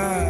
time.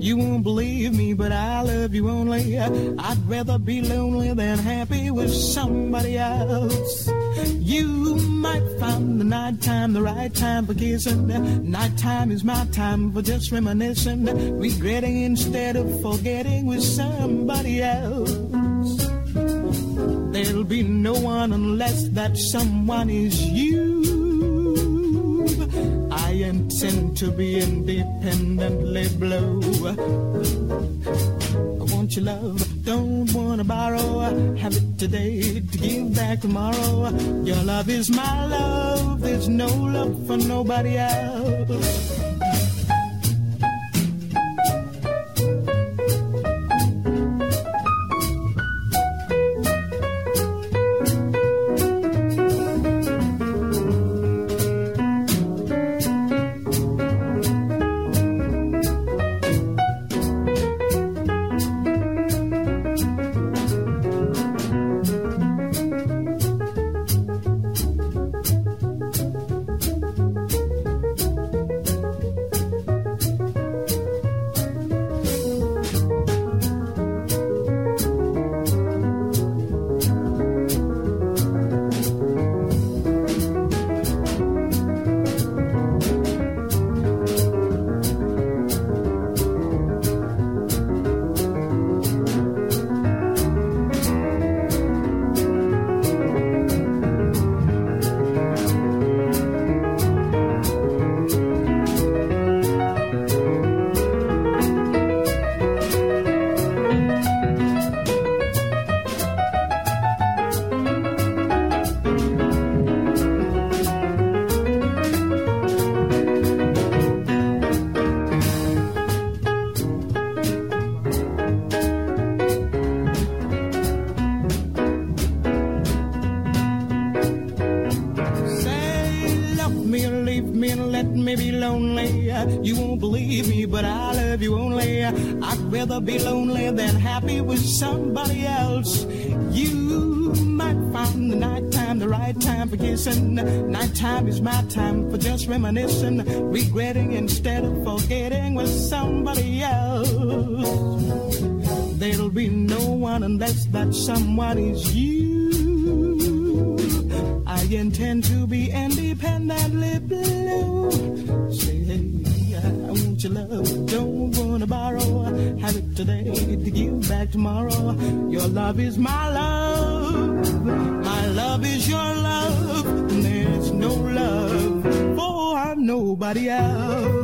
You won't believe me, but I love you only. I'd rather be lonely than happy with somebody else. You might find the nighttime the right time for kissing. Nighttime is my time for just reminiscing, regretting instead of forgetting with somebody else. There'll be no one unless that someone is you I intend to be independently tomorrow. Your love is my love, there's no love for nobody else. Be lonely than happy with somebody else. You might find the nighttime the right time for kissing. Nighttime is my time for just reminiscing, regretting instead of forgetting with somebody else. There'll be no one unless that someone is you. I intend to be independently blue. Tomorrow. Your love is my love, my love is your love, and there's no love for nobody else.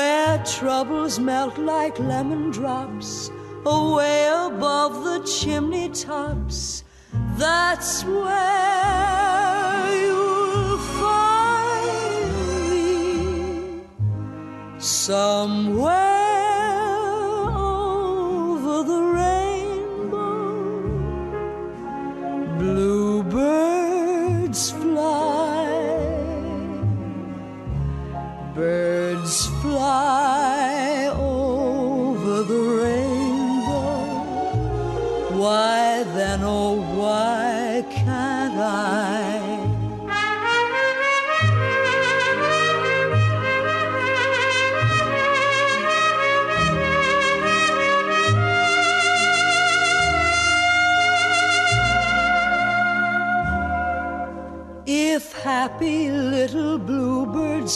where troubles melt like lemon drops away above the chimney tops. That's where you'll find me somewhere.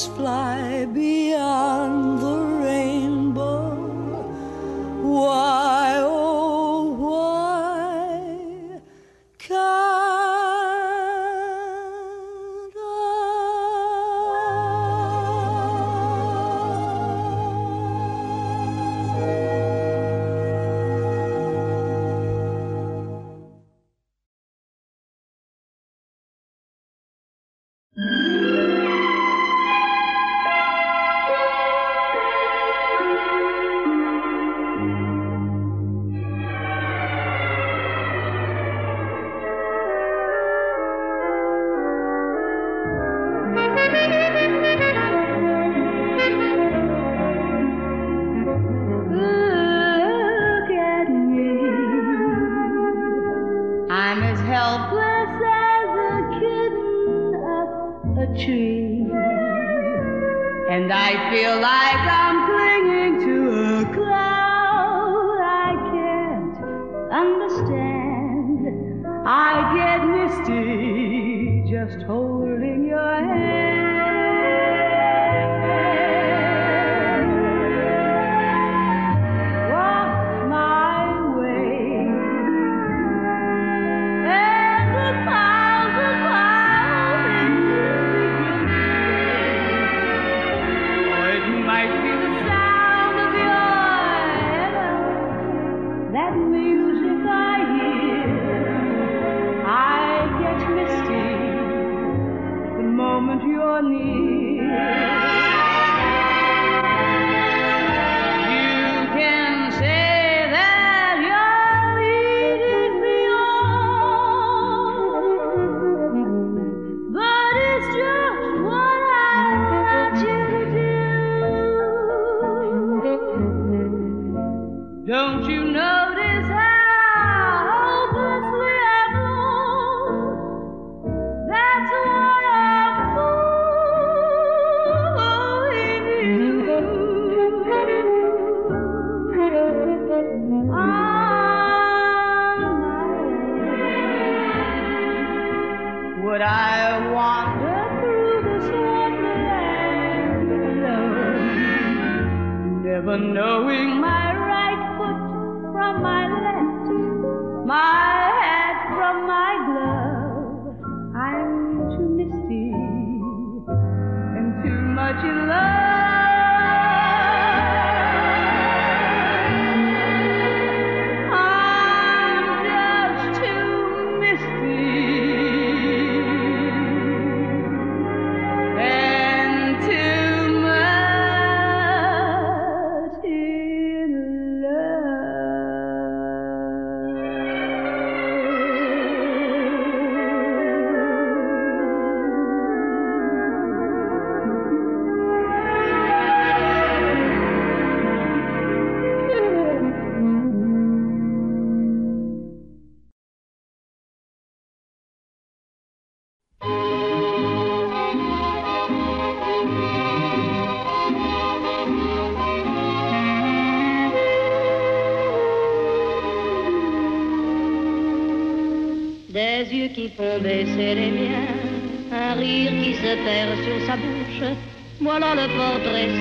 fly beyond never knowing my right foot from my left. voilà le portrait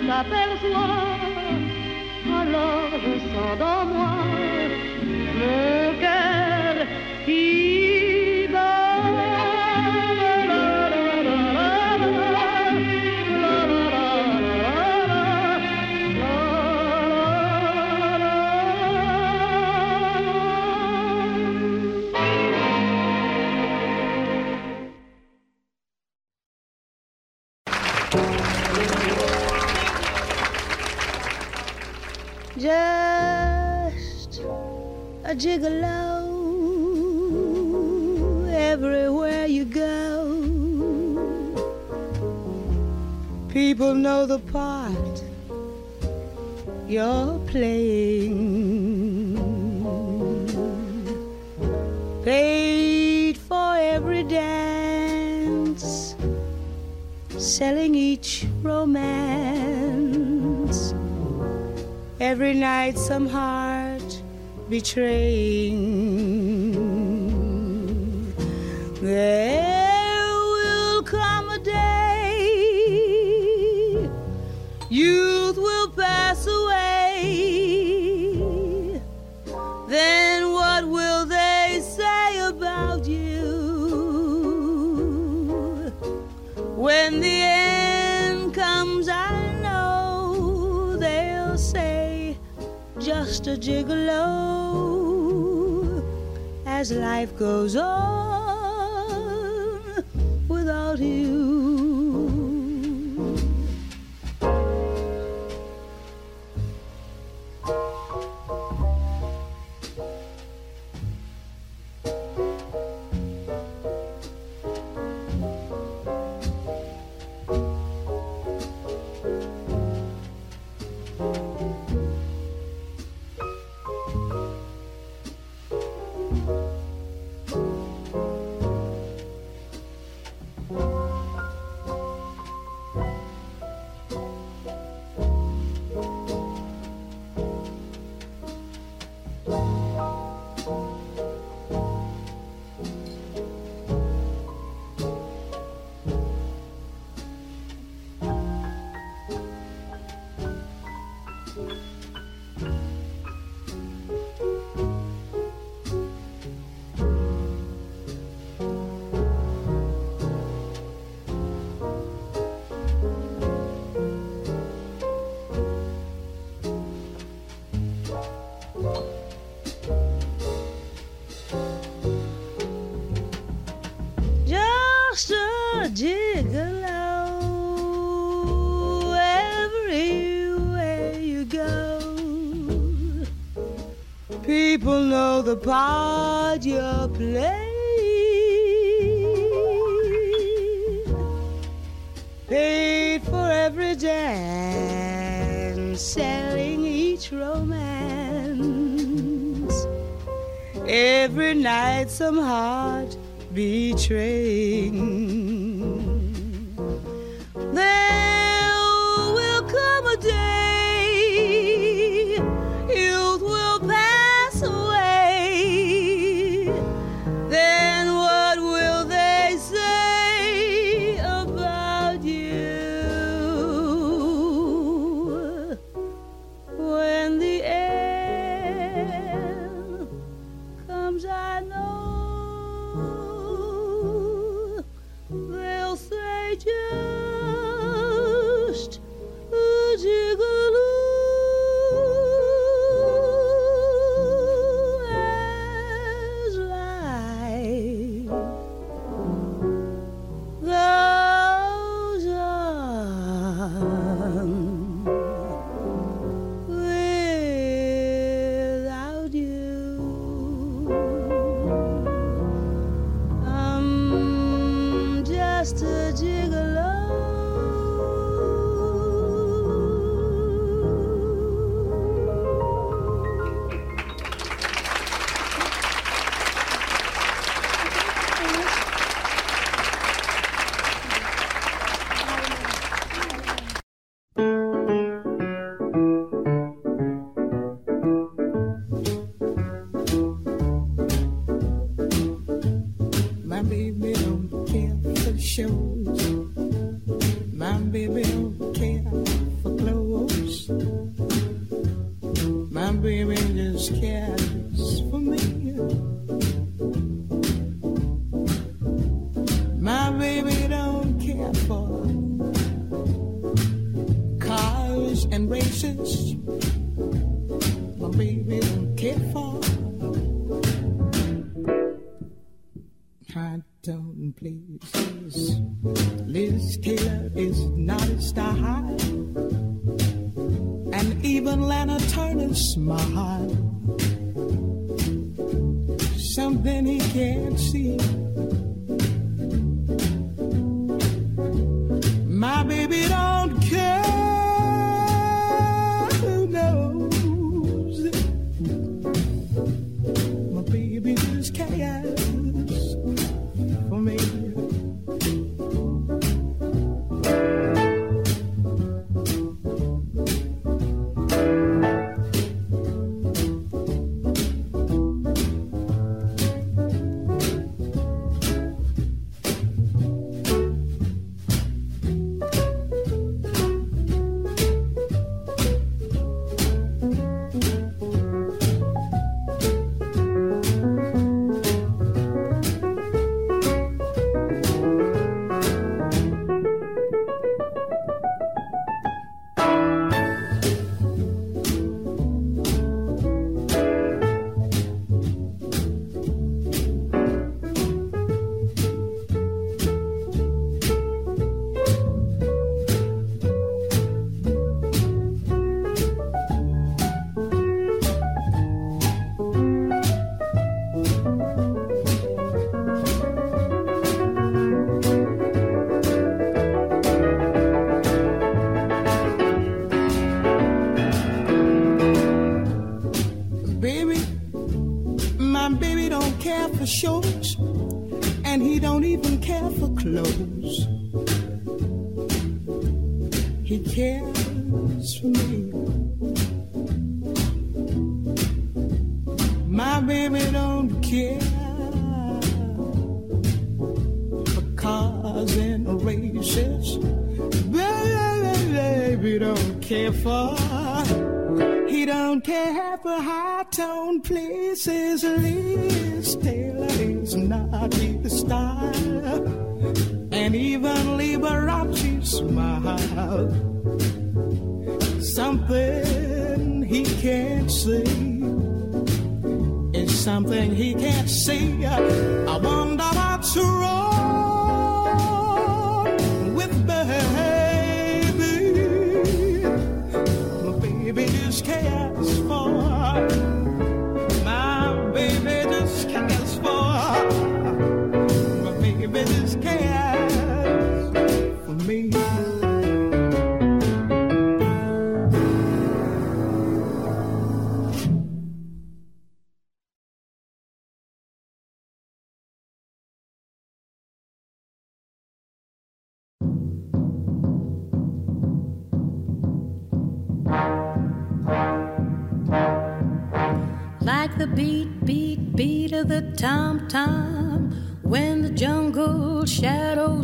t'aperçois, alors je sens dans moi mon cœur qui gigolo everywhere you go. People know the part you're playing. Paid for every dance, selling each romance every night some heart betraying. There will come a day, youth will pass away. Then what will they say about you when the end comes? I know they'll say just a gigolo as life goes on the part you're playing. Paid for every dance, selling each romance. Every night, some heart betraying.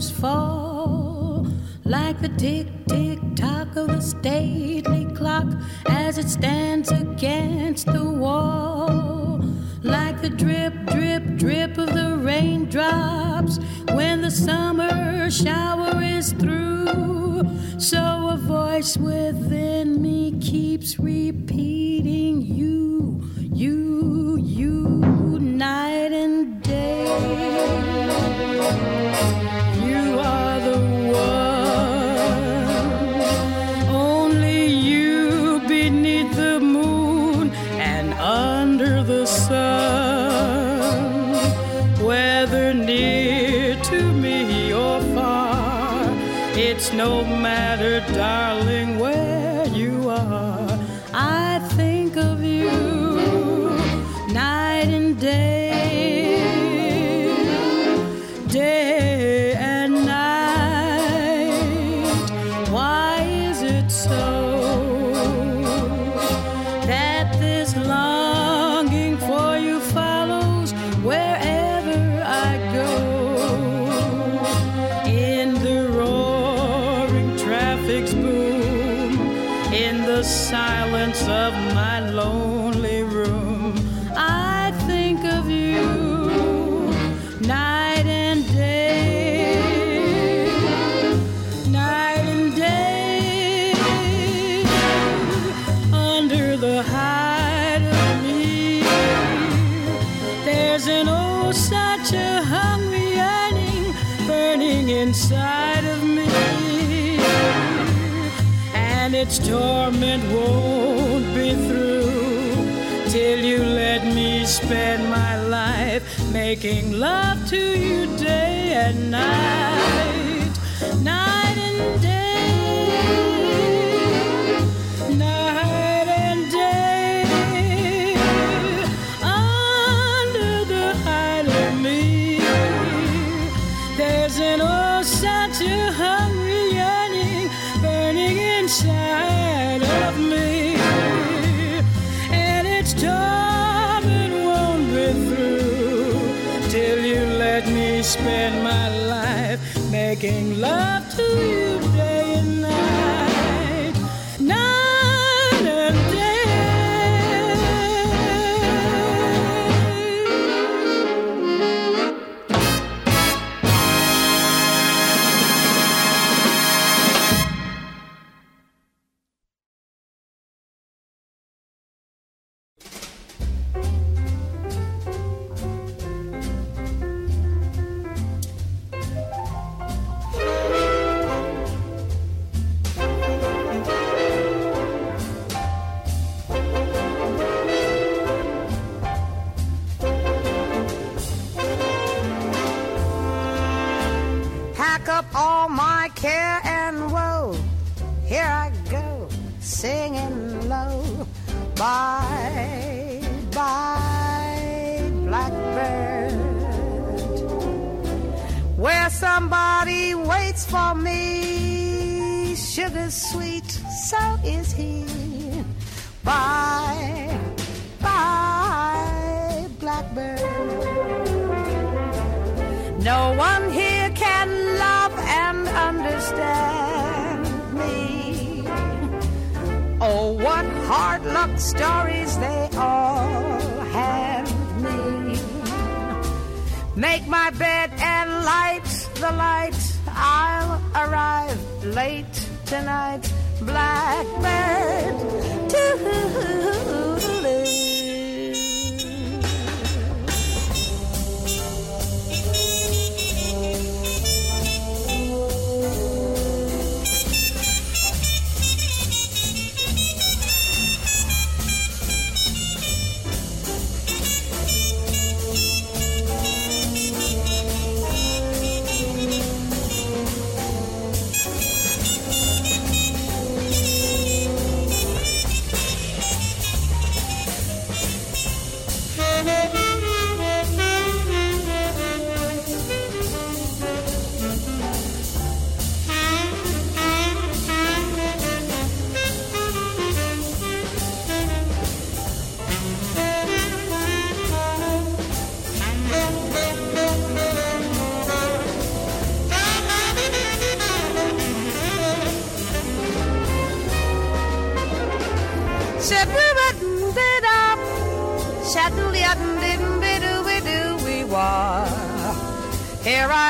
shadows fall like the tick tick tock of the stately clock as it stands. inside of me, and its torment won't be through till you let me spend my life making love to you day and night. love.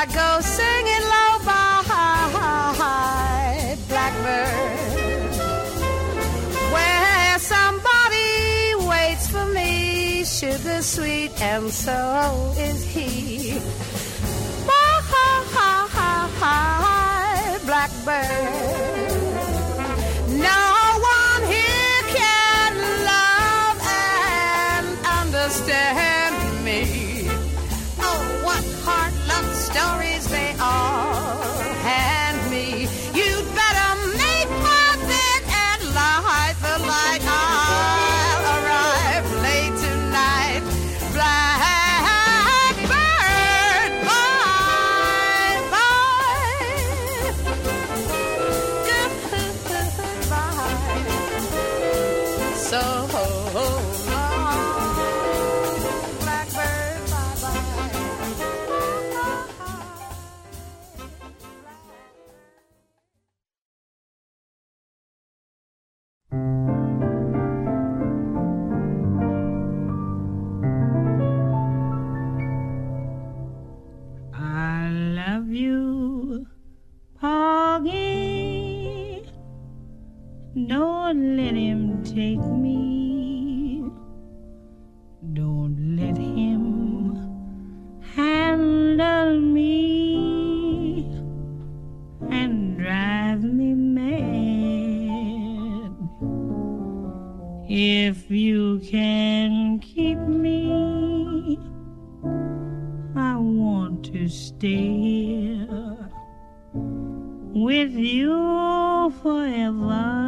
I go singing low by Blackbird, where somebody waits for me, sugar sweet, and so is he. Bye, Blackbird. No one here can love and understand. Can keep me, I want to stay with you forever,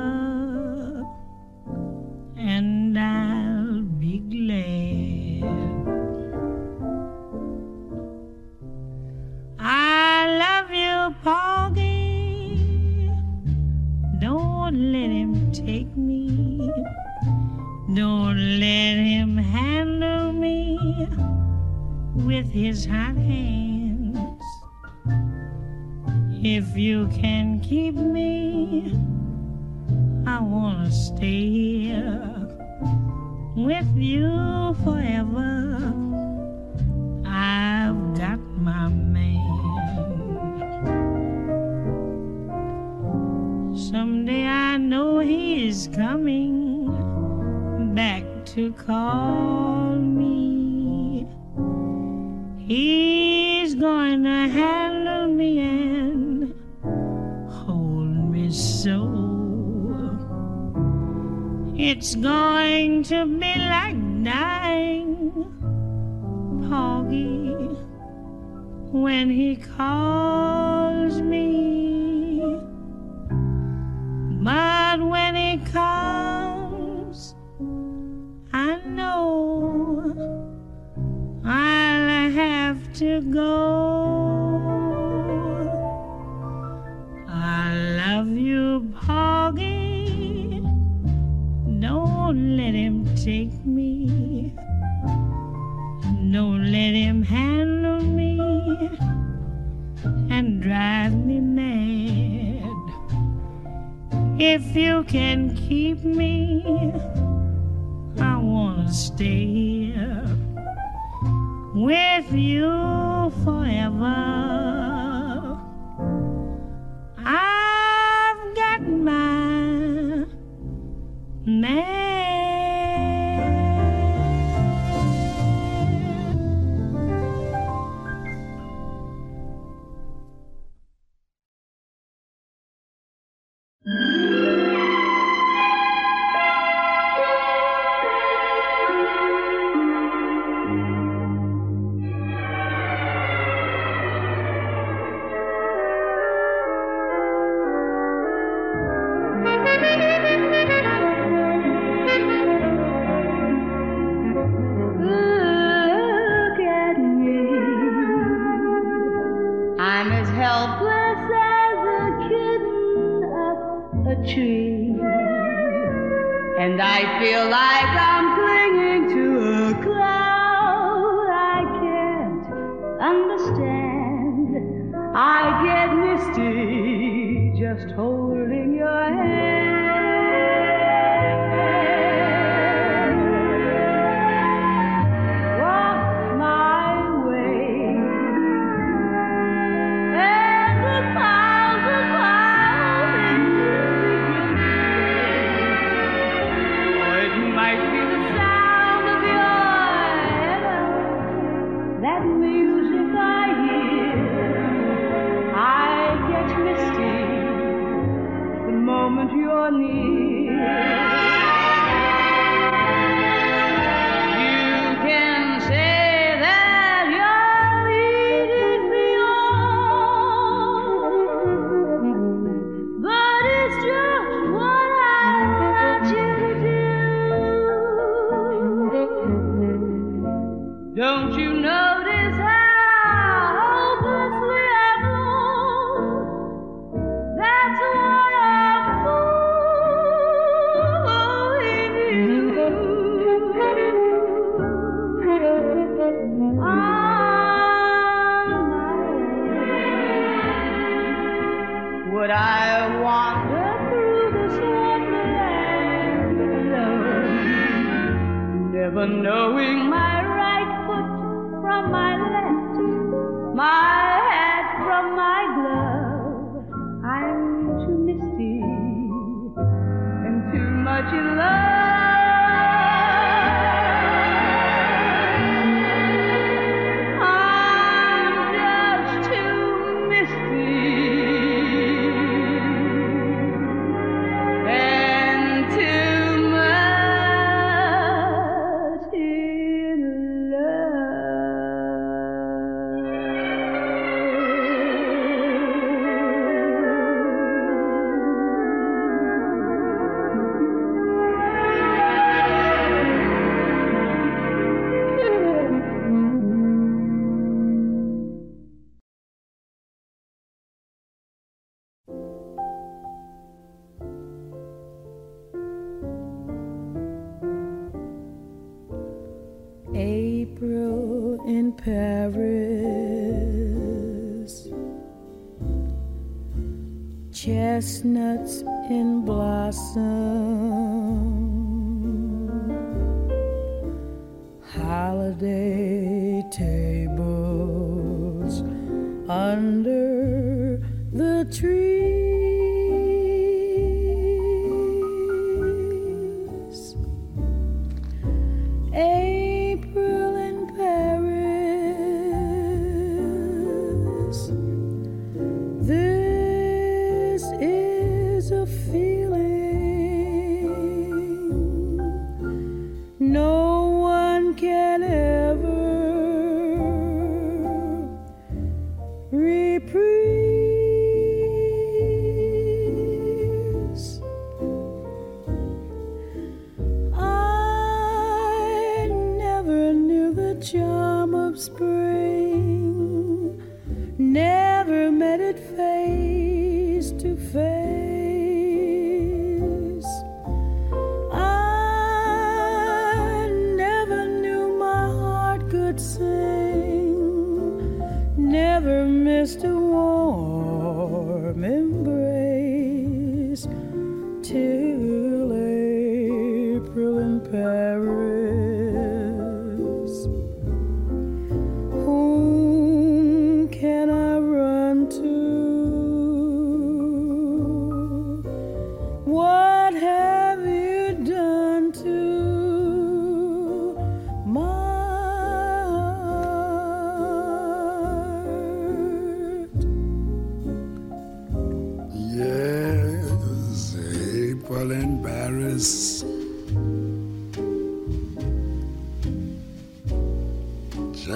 Don't let him handle me with his hot hands. If you can keep me, I wanna stay here with you forever. I've got my man. Someday I know he is coming back to call me. He's going to handle me and hold me so. It's going to be like dying, Porgy, when he calls me. But when he comes, I know I'll have to go. I love you, Porgy. Don't let him take me. Don't let him handle me and drive me mad. If you can keep me, I stay with you forever. I've got my man.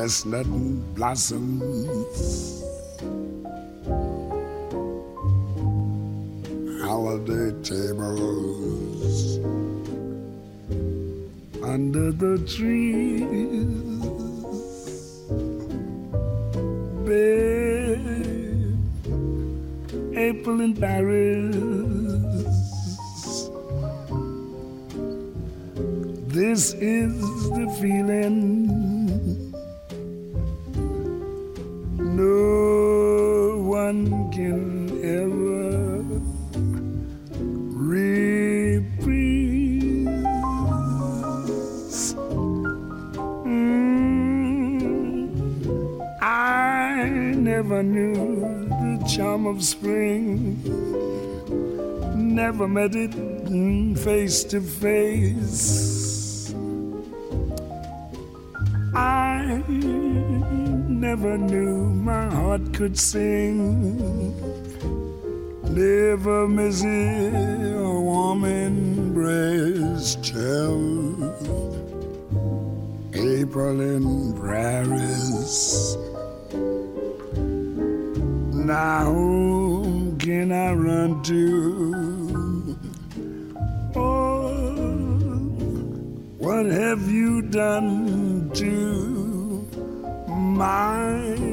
chestnut é blossoms. face to face. I never knew my heart could sing. Never miss a woman breast child. April in Paris. Now who can I run to? What have you done to my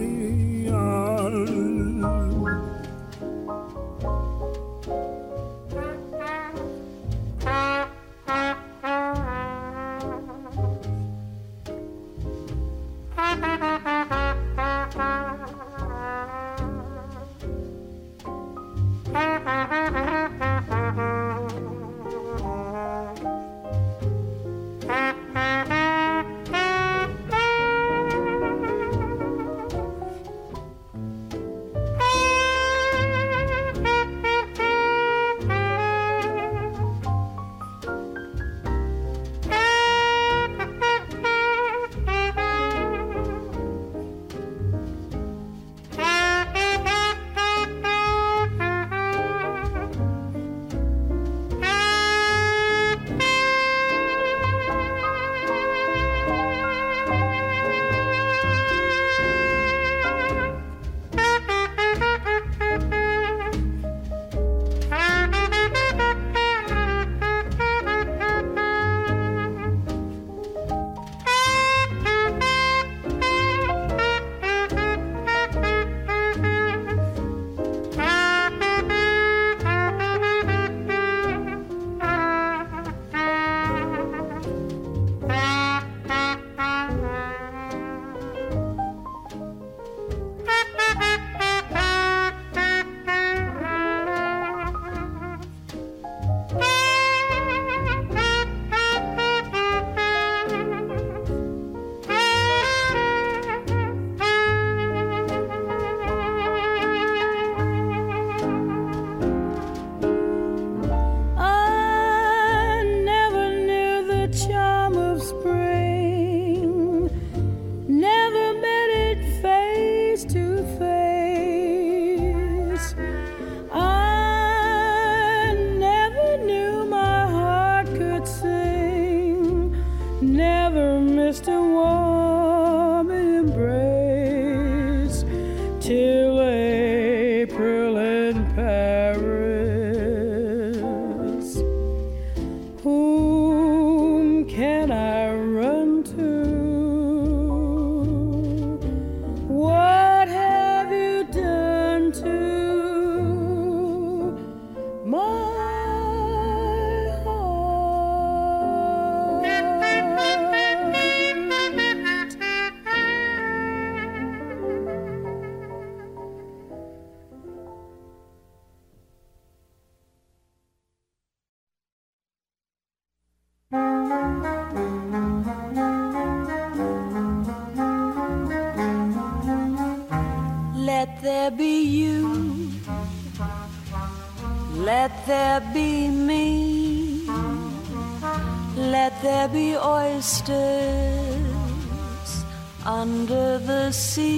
Let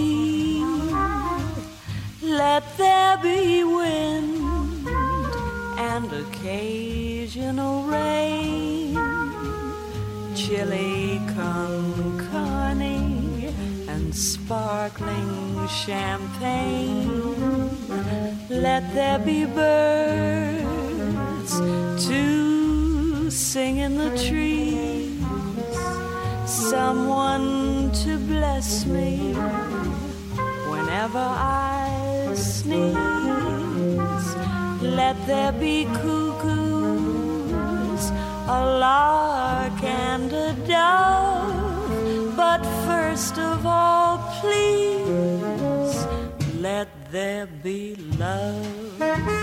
there be wind and occasional rain. Chili con carne and sparkling champagne. Let there be birds to sing in the trees. Someone to bless me whenever I sneeze. Let there be cuckoos, a lark and a dove. But first of all, please let there be love.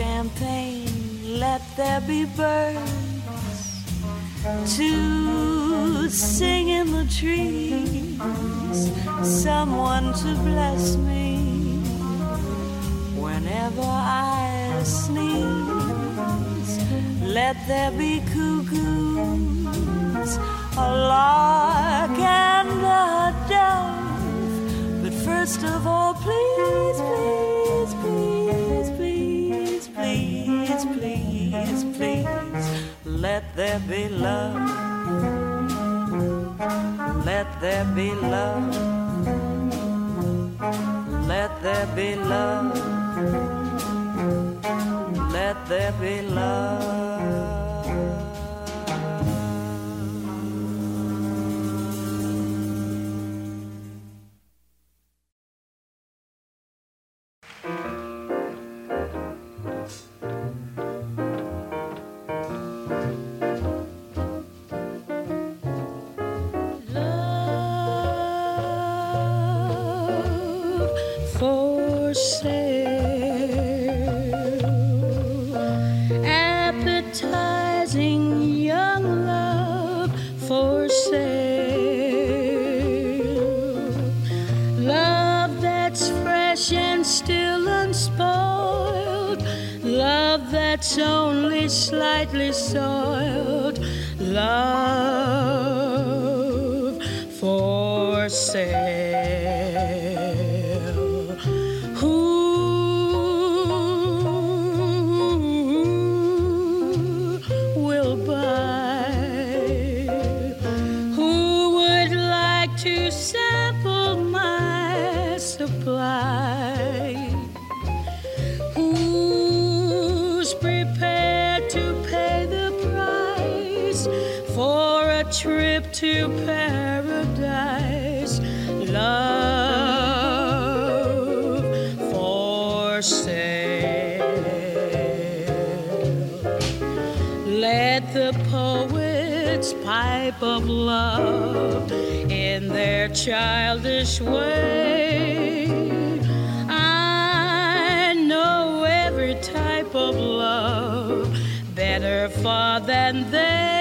Champagne. Let there be birds to sing in the trees. Someone to bless me whenever I sneeze. Let there be cuckoos, a lark and a dove. But first of all, please, please, please, let there be love. Let there be love. Let there be love. Let there be love. Slightly soiled. Pipe of love in their childish way. I know every type of love better far than they.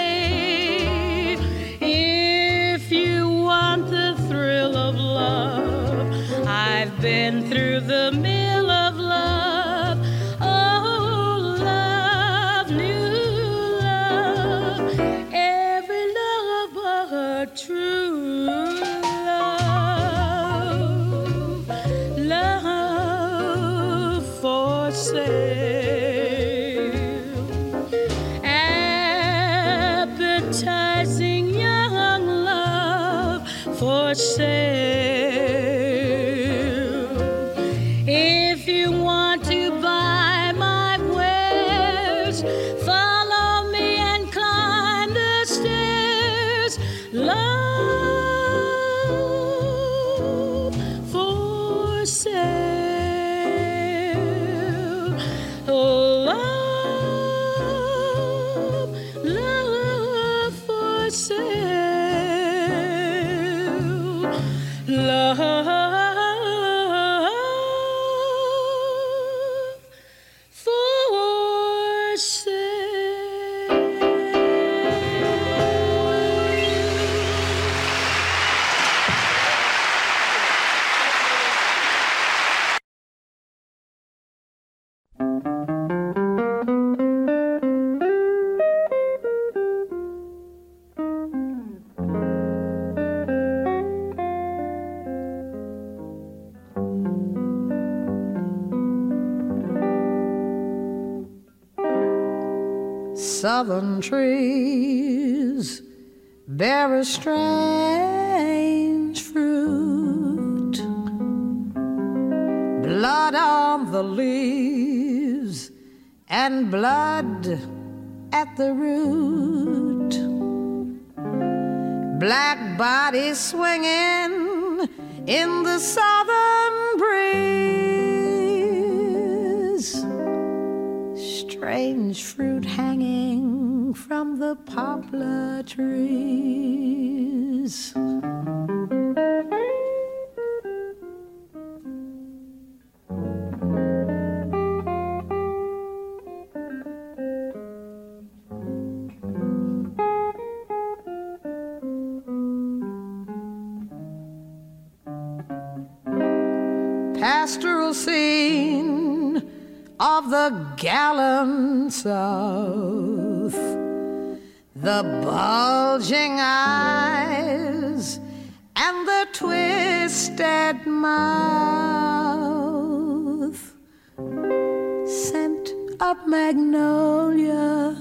Trees bear a strange fruit. Blood on the leaves and blood at the root. Black bodies swinging in the southern breeze strange fruit hanging from the poplar trees. Pastoral scene of the gallant South. The bulging eyes and the twisted mouth. Scent of magnolia,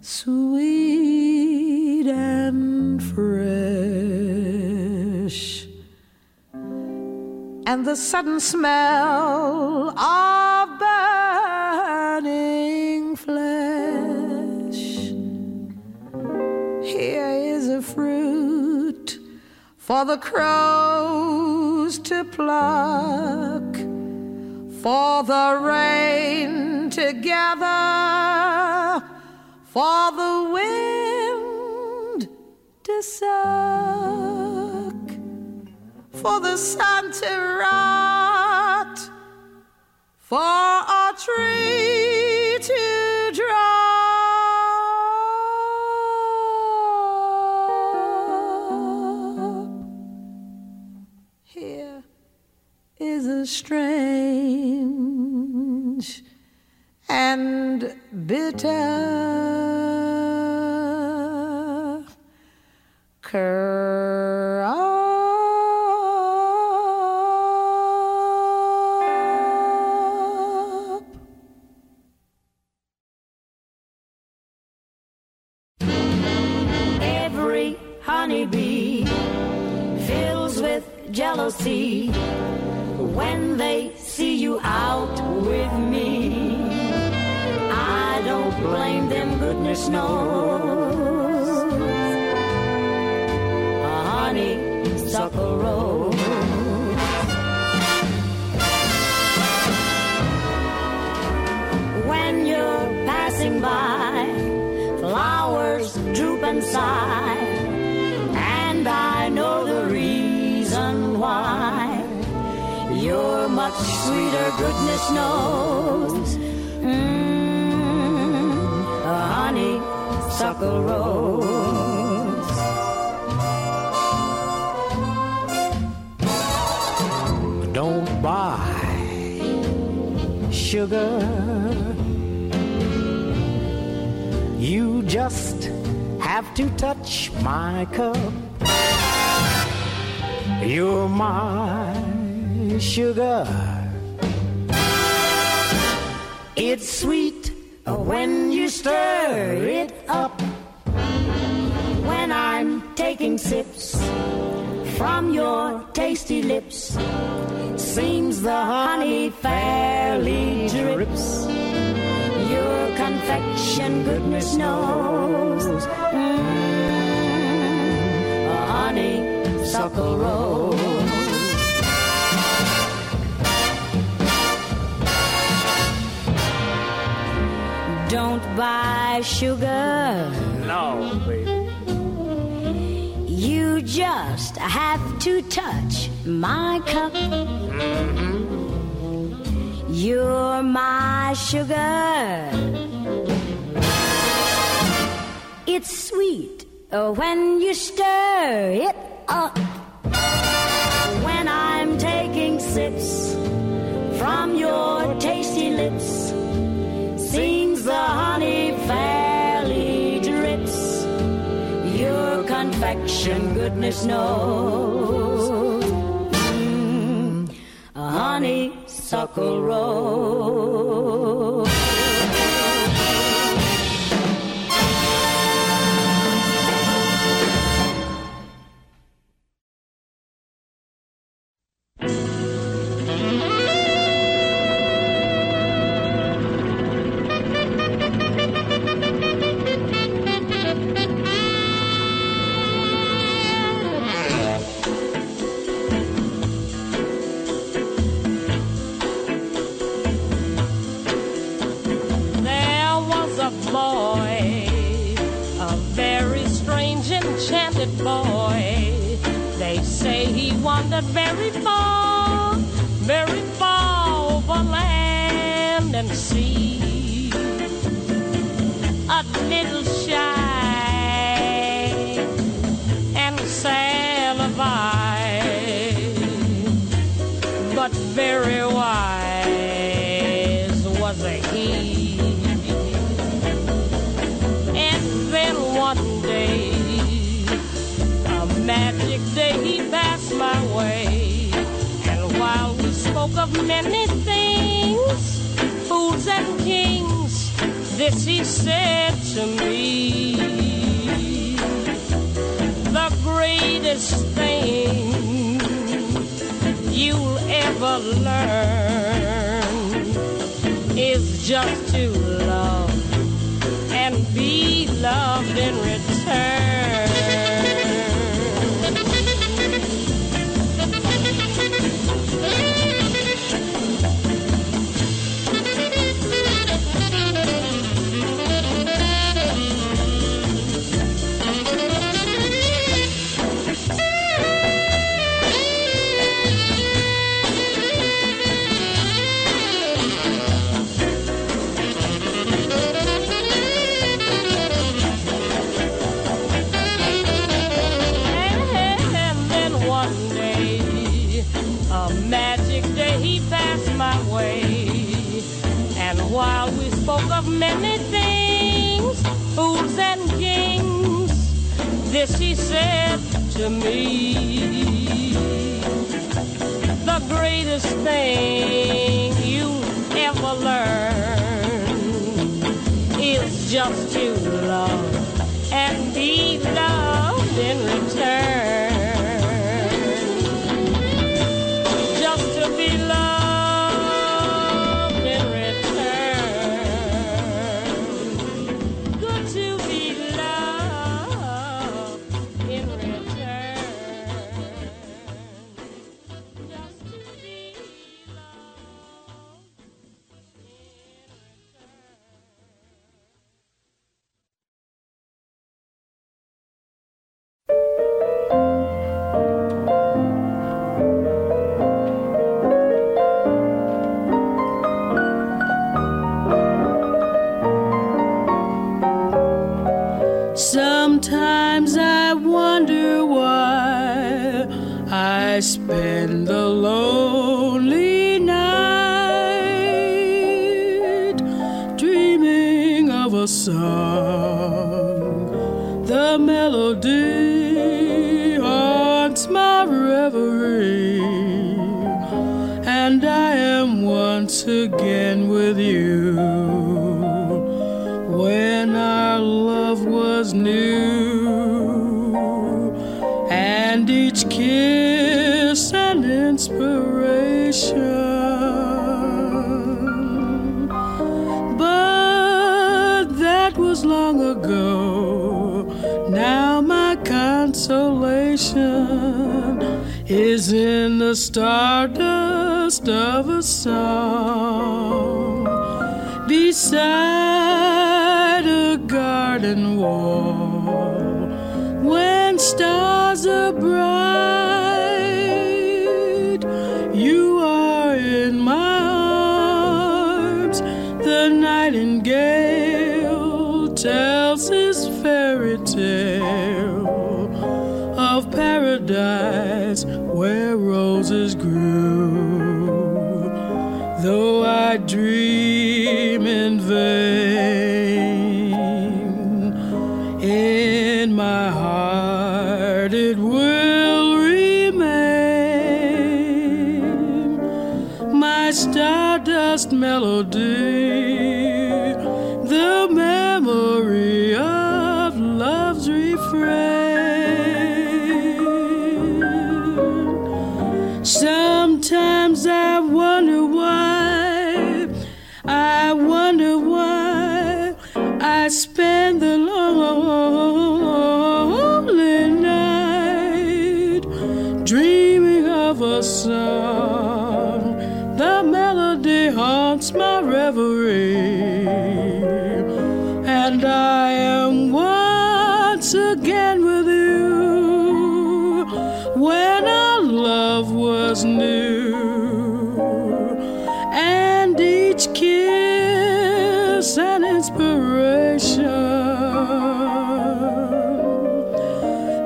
sweet and fresh and the sudden smell of for the crows to pluck, for the rain to gather, for the wind to suck for the sun to rot, for a tree strange and bitter crop. Every honeybee fills with jealousy when they see you out with me. I don't blame them, goodness knows. A honeysuckle rose. When you're passing by, flowers droop and sigh goodness knows. Mmm, a honeysuckle rose. Don't buy sugar. You just have to touch my cup. You're my sugar. It's sweet when you stir it up. When I'm taking sips from your tasty lips, seems the honey fairly drips. Your confection, goodness knows, mm, a honeysuckle rose. Buy sugar. No, baby. You just have to touch my cup. You're my sugar. It's sweet uh, when you stir it up. When I'm taking sips from your tasty lips, the honey fairly drips. Your confection, goodness knows. Mm, a honeysuckle rose. This he said to me. The greatest thing you'll ever learn is just to love and be loved in return. This he said to me. The greatest thing you ever learn is just to love and be loved in return.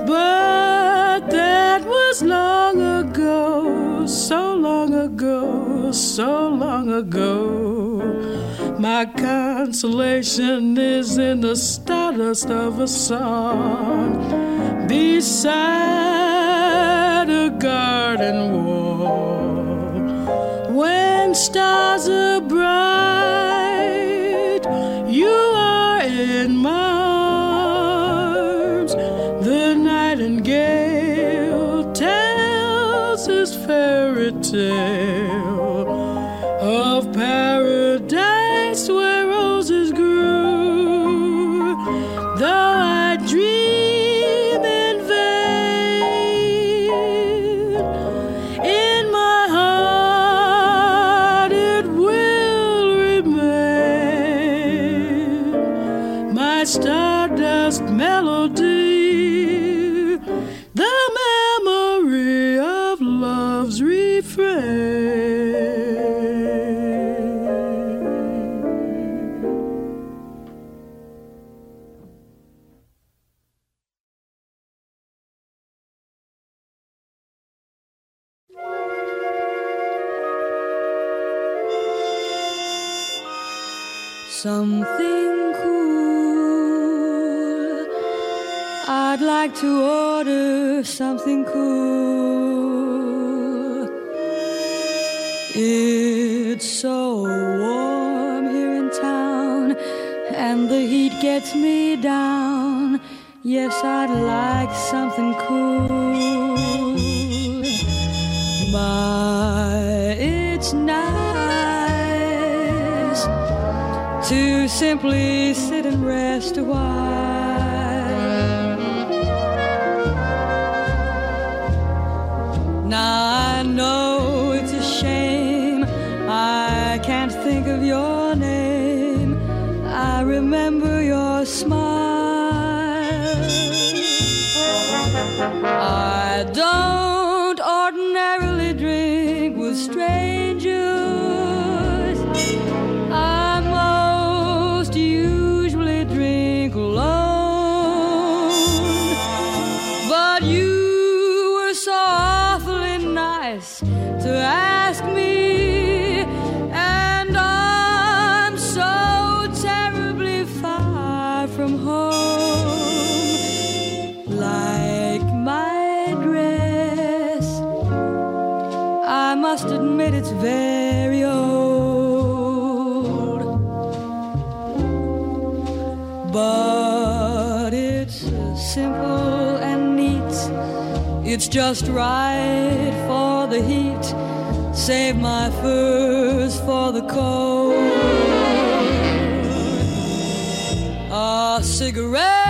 But that was long ago, so long ago, so long ago. My consolation is in the stardust of a song beside a garden wall when stars are bright you are in my arms. The nightingale tells his fairy tale. something cool. It's so warm here in town, and the heat gets me down. Yes, I'd like something cool. My, it's nice to simply sit and rest a while just right for the heat. Save my furs for the cold. A cigarette.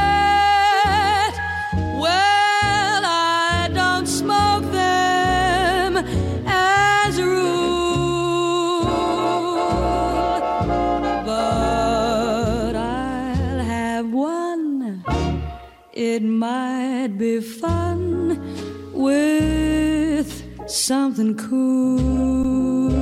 Something cool.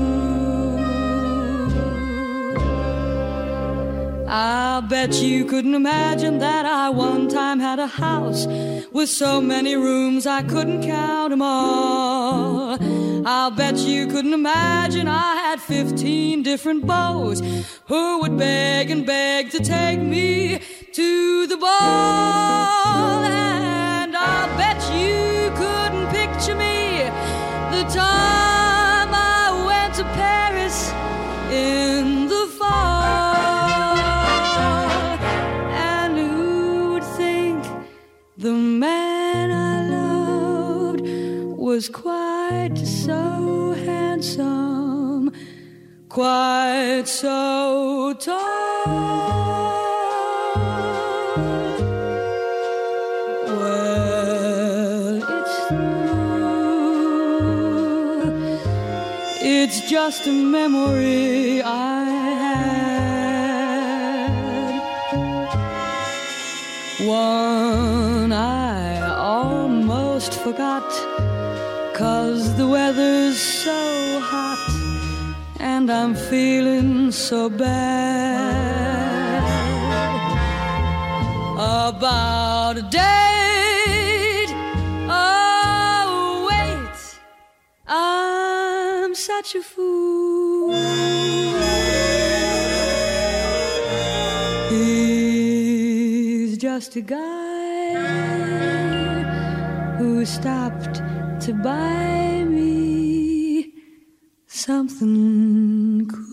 I'll bet you couldn't imagine that I one time had a house with so many rooms I couldn't count them all. I'll bet you couldn't imagine I had 15 different beaux who would beg and beg to take me to the ball. The time I went to Paris in the fall. And who would think the man I loved was quite so handsome, quite so tall? Just a memory I had. One I almost forgot. Cause the weather's so hot and I'm feeling so bad about a date. Such a fool. He's just a guy who stopped to buy me something cool.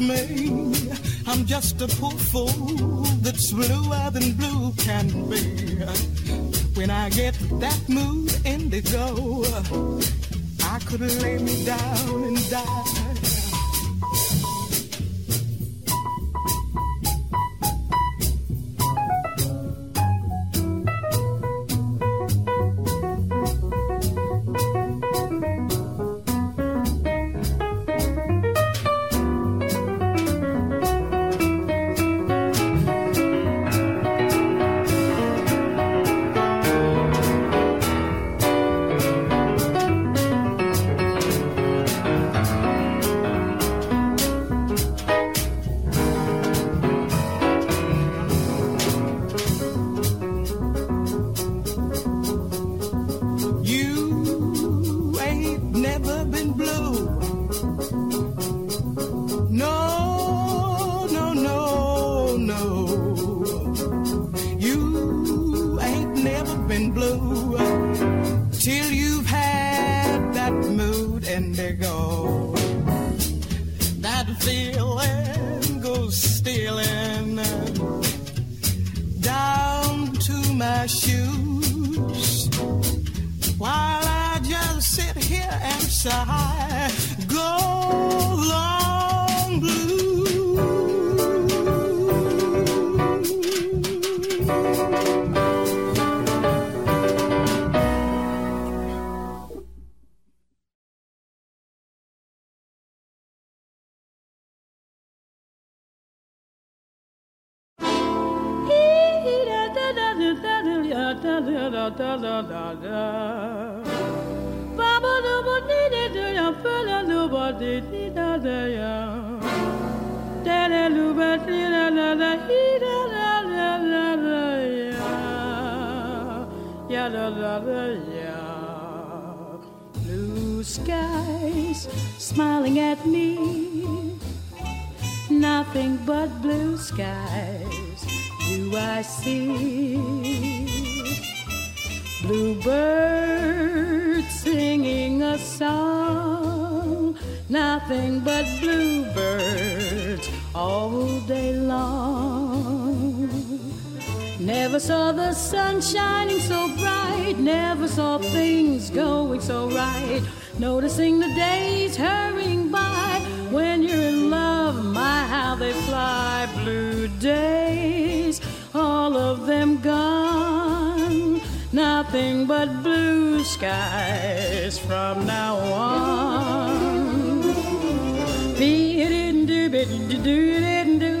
Me? I'm just a poor fool that's bluer than blue can be. When I get that mood indigo, I could lay me down and die. Nothing but bluebirds all day long. Never saw the sun shining so bright, never saw things going so right. Noticing the days hurrying by when you're in love, my how they fly. Blue days, all of them gone. Nothing but blue skies from now on. Do, do, do, do,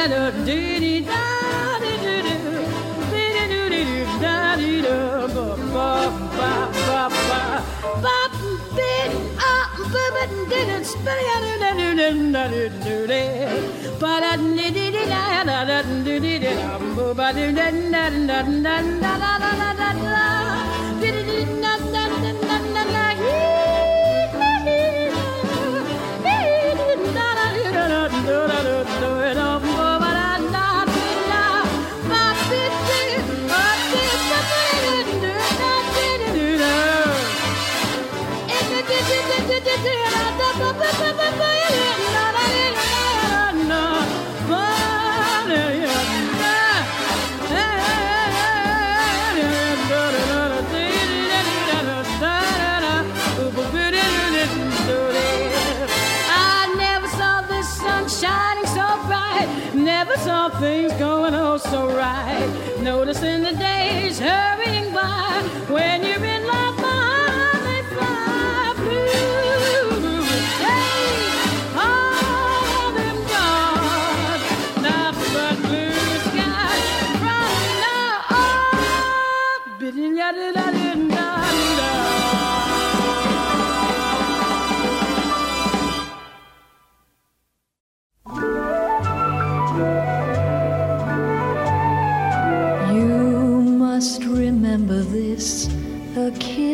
malheur. da da da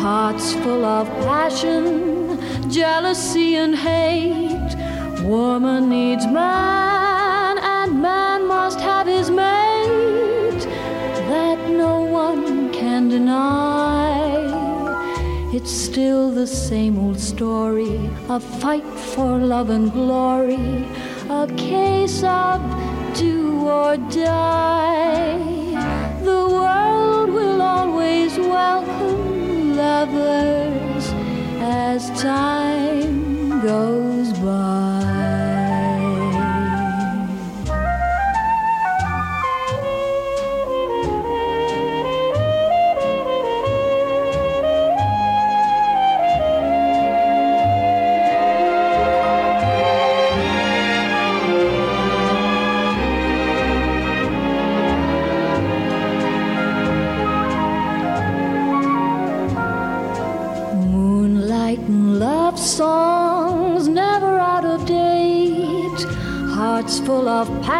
Hearts full of passion, jealousy, and hate. Woman needs man, and man must have his mate. That no one can deny. It's still the same old story a fight for love and glory, a case of do or die. The world will always welcome lovers as time goes by.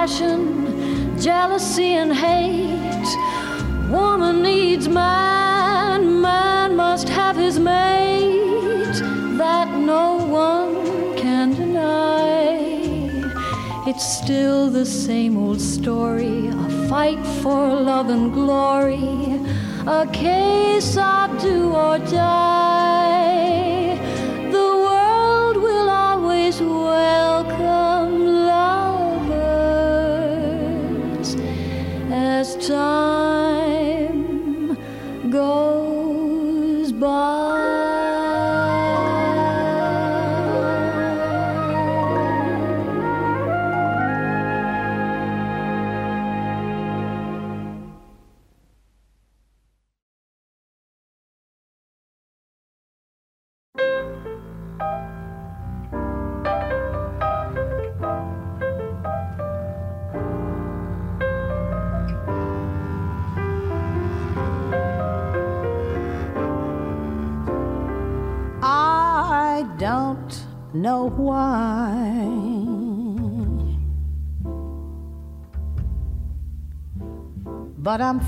Passion, jealousy, and hate. Woman needs man, man must have his mate. That no one can deny. It's still the same old story a fight for love and glory, a case of do or die.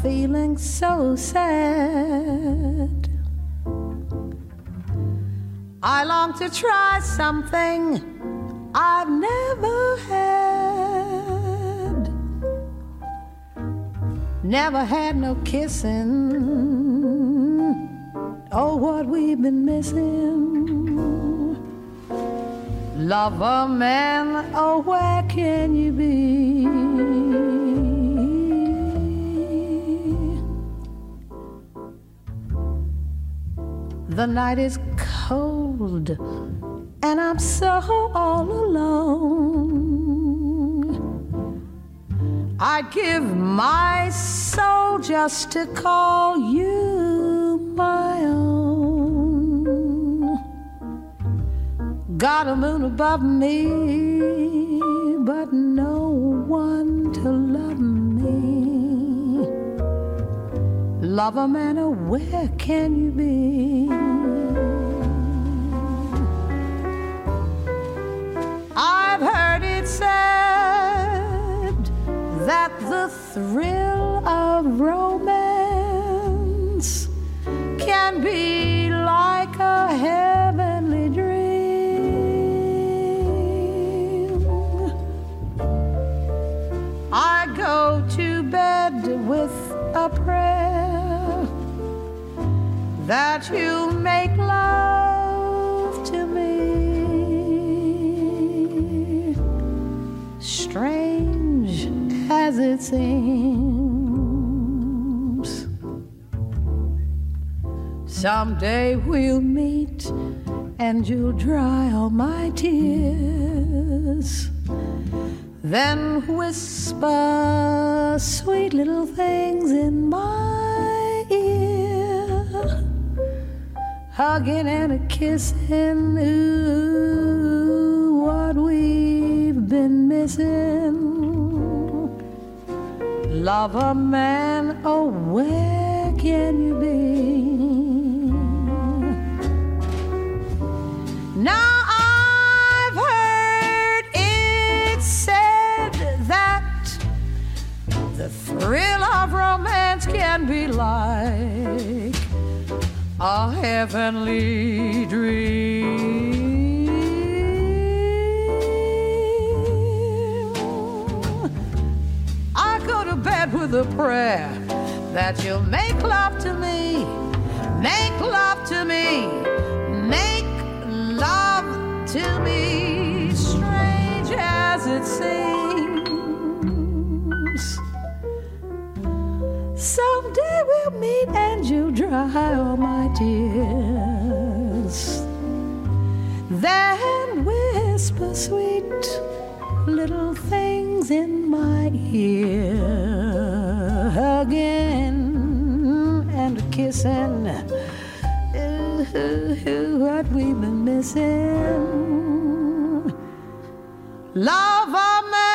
Feeling so sad. I long to try something I've never had. Never had no kissing. Oh, what we've been missing. Lover man, oh, where can you be? The night is cold, and I'm so all alone. I'd give my soul just to call you my own. Got a moon above me, but no one Lover man, oh, where can you be? I've heard it said that the thrill of romance can be that you make love to me. Strange as it seems. Someday we'll meet and you'll dry all my tears. Then whisper sweet little things in my Hugging and a kissing, ooh, what we've been missing. Lover man, oh, where can you be? Now I've heard it said that the thrill of romance can be like a heavenly dream. I go to bed with a prayer that you'll make love to me, make love to me, make love to me, strange as it seems. We'll meet and you'll dry all my tears. Then whisper sweet little things in my ear again and a kissing. What we've been missing. Lover man,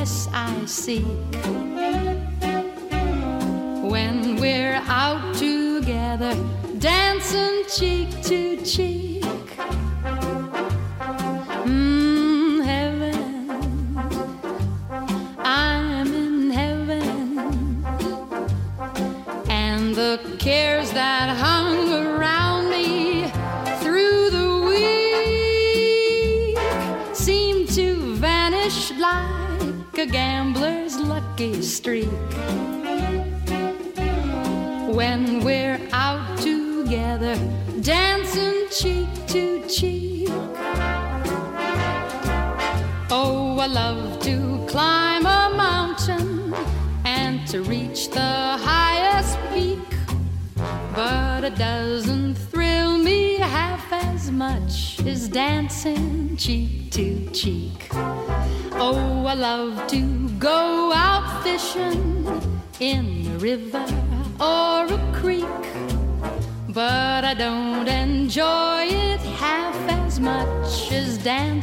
yes, I see.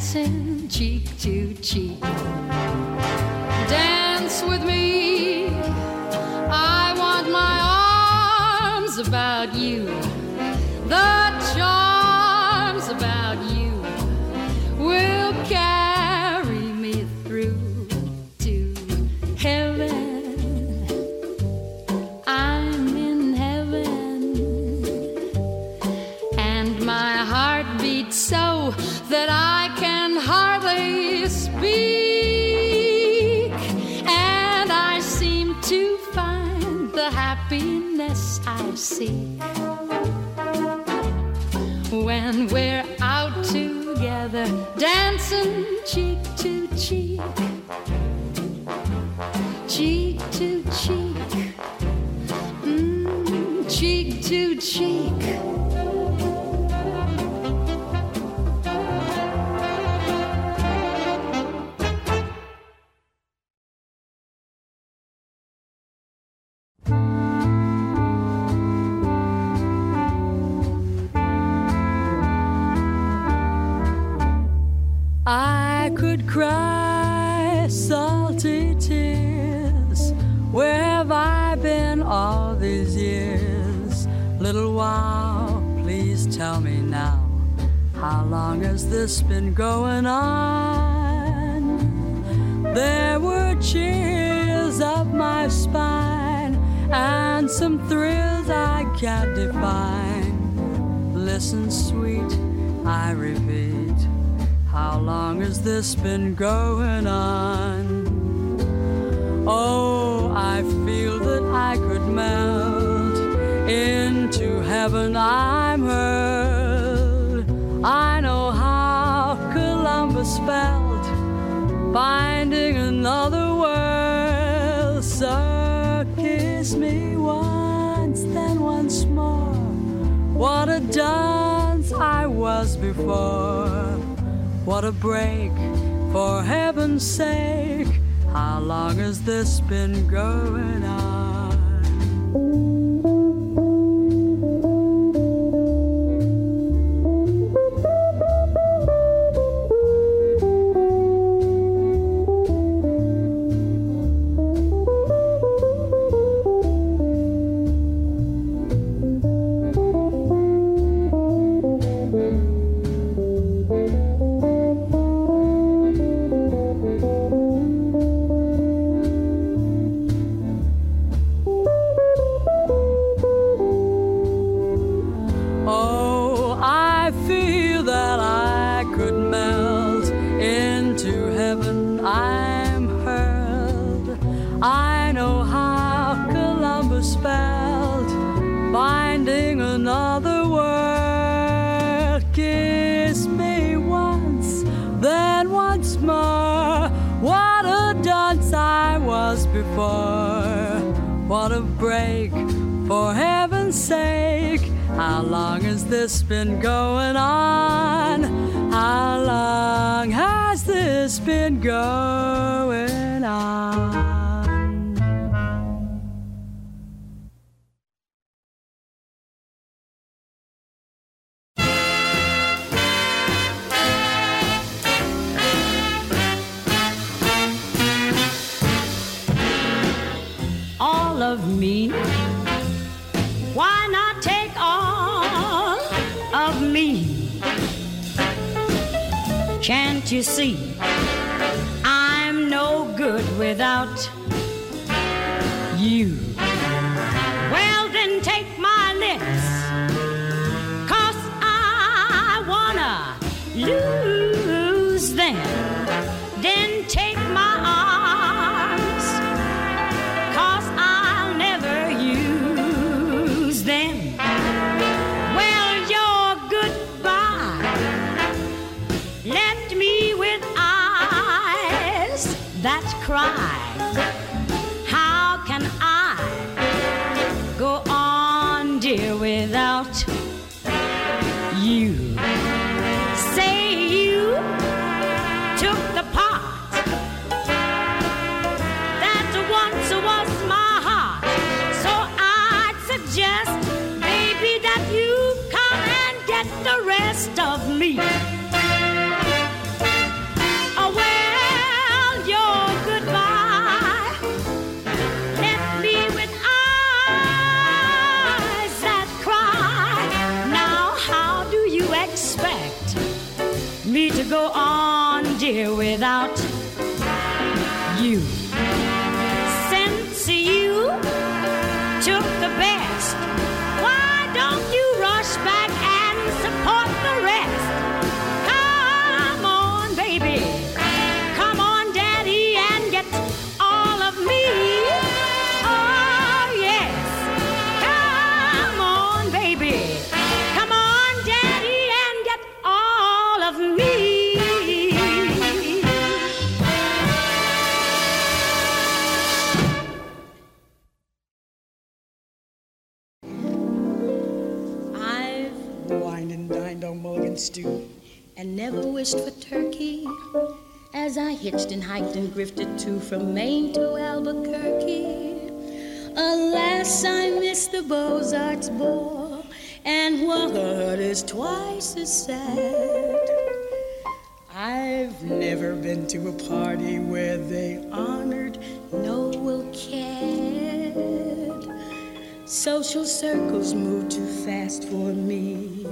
sin been going on. Oh, I feel that I could melt into heaven. I'm hurled. I know how Columbus felt, finding another world. So kiss me once, then once more. What a dance I was before. What a break for heaven's sake, how long has this been going on? It's been going on. here without you. Since you took wished for Turkey as I hitched and hiked and grifted too from Maine to Albuquerque. Alas, I missed the Beaux Arts ball, and what is twice as sad. I've never been to a party where they honored Noel Coward. Social circles move too fast for me.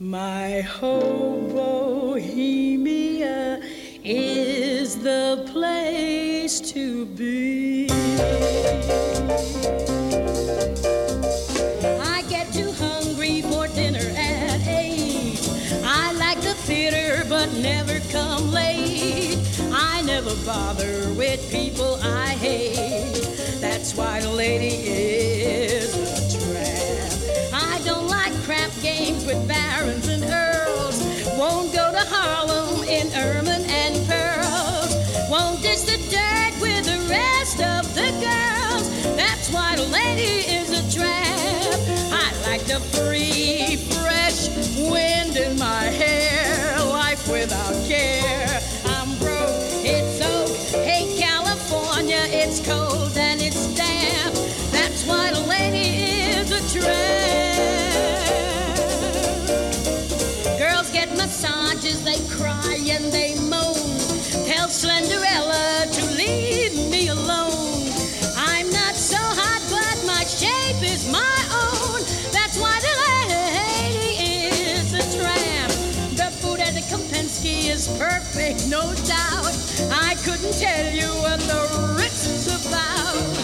My whole Bohemia is the place to be. I get too hungry for dinner at eight. I like the theater, but never come late. I never bother with people I hate. That's why the lady is. is perfect, no doubt. I couldn't tell you what the ritz is about.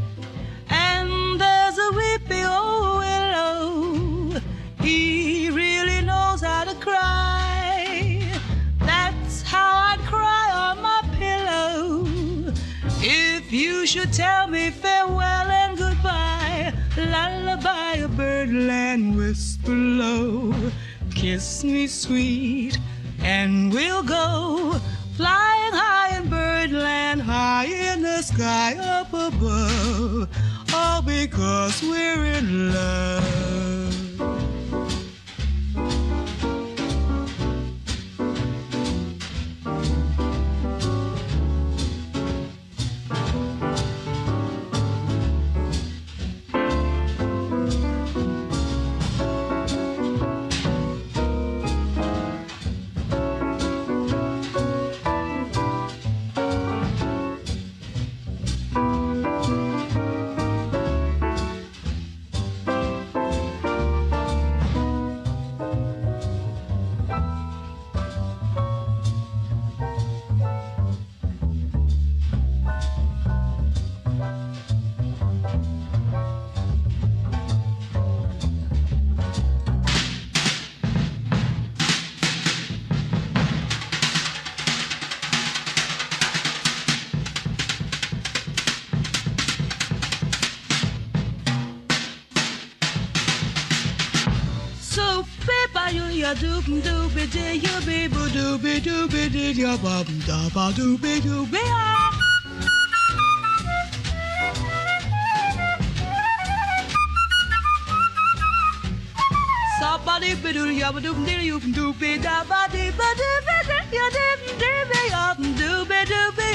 There's a weepy old willow, he really knows how to cry. That's how I'd cry on my pillow. If you should tell me farewell and goodbye, lullaby a birdland whisper low, kiss me sweet, and we'll go flying high in birdland, high in the sky up above, all because we're in love. Doop doopy dee you be boo doopy doopy dee ya bum da ba doopy doopy ah. Somebody be doo ya ba doop dee you doopy da ba dee ba ba dee ya dee be ya doopy doopy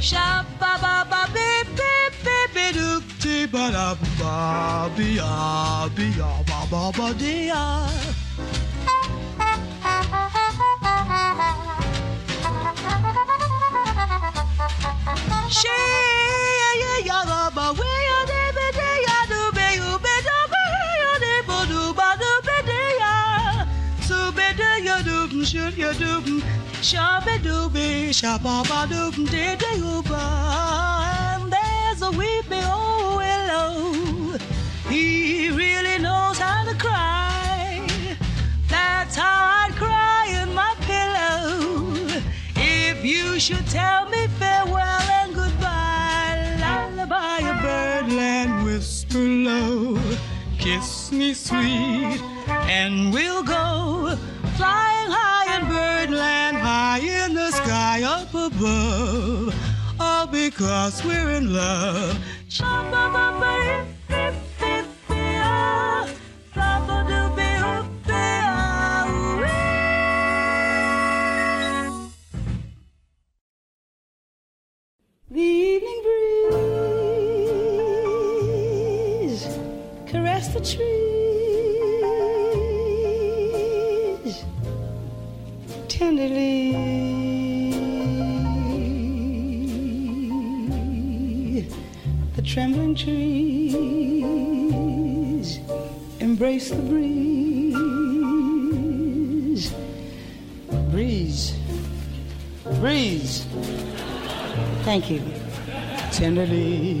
Sha ba ba ba beep ba da ba be ya be ya ba ba ba dee ya. She ya ya ya ba ba we ya dee be dee ya do be you be do be ya dee bo do ba do be dee ya. So be dee ya do should ya do sha be do be sha ba ba do dee dee you ba. There's a weepy old willow. He really knows how to cry. That's how I'd cry in my pillow. If you should tell me farewell and goodbye, lullaby a birdland whisper low, kiss me sweet, and we'll go flying high in birdland, high in the sky up above, because we're in love. Trembling trees embrace the breeze. Breeze, breeze. Thank you. Tenderly.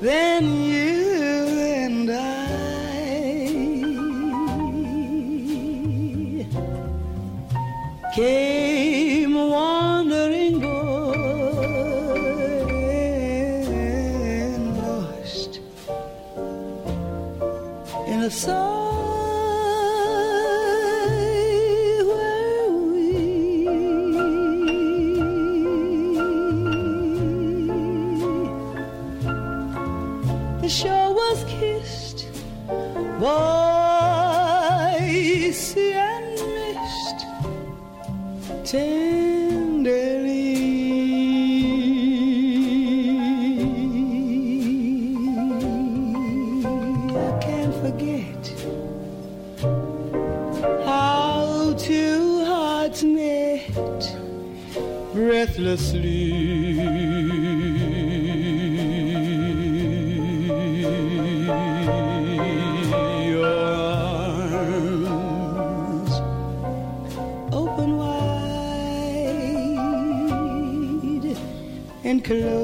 then you and I came breathlessly. Your arms open wide and close